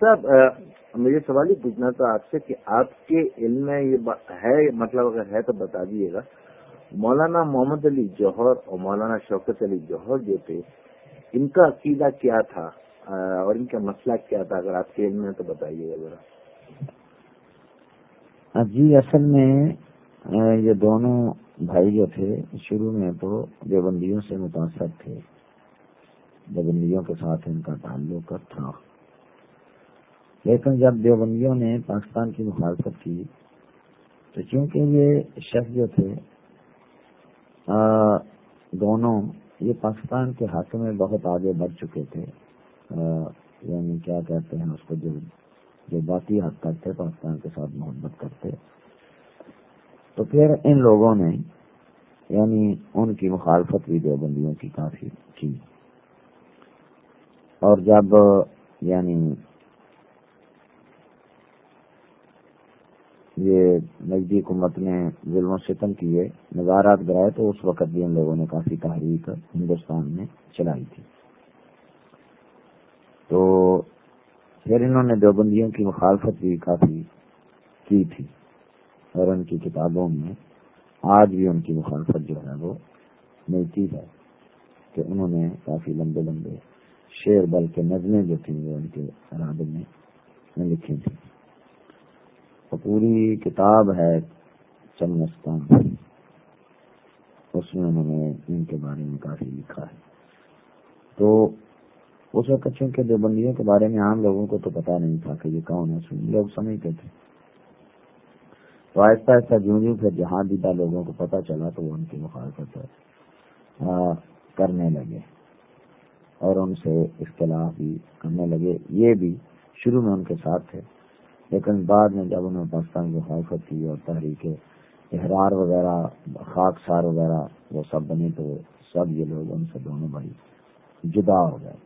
صاحب مجھے سوال ہی پوچھنا تھا آپ سے کہ آپ کے علم میں یہ ہے مطلب اگر ہے تو بتا دیجیے گا۔ مولانا محمد علی جوہر اور مولانا شوکت علی جوہر جو تھے، ان کا عقیدہ کیا تھا؟ اور ان کا مسئلہ کیا تھا؟ اگر آپ کے علم میں تو بتائیے گا ذرا۔ جی اصل میں یہ دونوں بھائی جو تھے، شروع میں تو دیوبندیوں سے متاثر تھے۔ دیوبندیوں کے ساتھ ان کا تعلق تھا۔ لیکن جب دیوبندیوں نے پاکستان کی مخالفت کی، تو چونکہ یہ شخص جو تھے دونوں یہ پاکستان کے ہاتھوں میں بہت آگے بڑھ چکے تھے یعنی کیا کہتے ہیں، اس کو جو جو باقی حد تک تھے پاکستان کے ساتھ محبت کرتے۔ تو پھر ان لوگوں نے یعنی ان کی مخالفت بھی دیوبندیوں کی کافی کی اور جب یعنی یہ نزدیک حکومت نے ظلم و ستم کیے نظارات گرائے تو اس وقت بھی ان لوگوں نے کافی تحریک ہندوستان میں چلائی تھی۔ تو پھر انہوں نے دیوبندیوں کی مخالفت بھی کافی کی تھی اور ان کی کتابوں میں آج بھی ان کی مخالفت جو ہے وہ ملتی ہے کہ انہوں نے کافی لمبے لمبے شیر بلکہ نظمیں جو تھیں وہ ان کے ارادے میں لکھی تھیں۔ پوری کتاب ہے چمنستان۔ اس میں انہوں نے ان کے بارے میں کافی لکھا ہے۔ تو اس وقت چونکہ دیوبندیوں کے بارے میں عام لوگوں کو تو پتا نہیں تھا کہ یہ کون ہے لوگ سمجھتے تھے۔ تو آہستہ آہستہ جوں جوں پھر جہاں دیتا لوگوں کو پتا چلا تو وہ ان کی مخالفت کرنے لگے۔ اور ان سے اختلاف بھی کرنے لگے۔ یہ بھی شروع میں ان کے ساتھ تھے۔ لیکن بعد میں جب انہوں نے پاکستان کی حفاظت کی اور تحریک احرار وغیرہ خاک سار وغیرہ، وہ سب بنے تو سب یہ لوگ ان سے دونوں بھائی جدا ہو گئے۔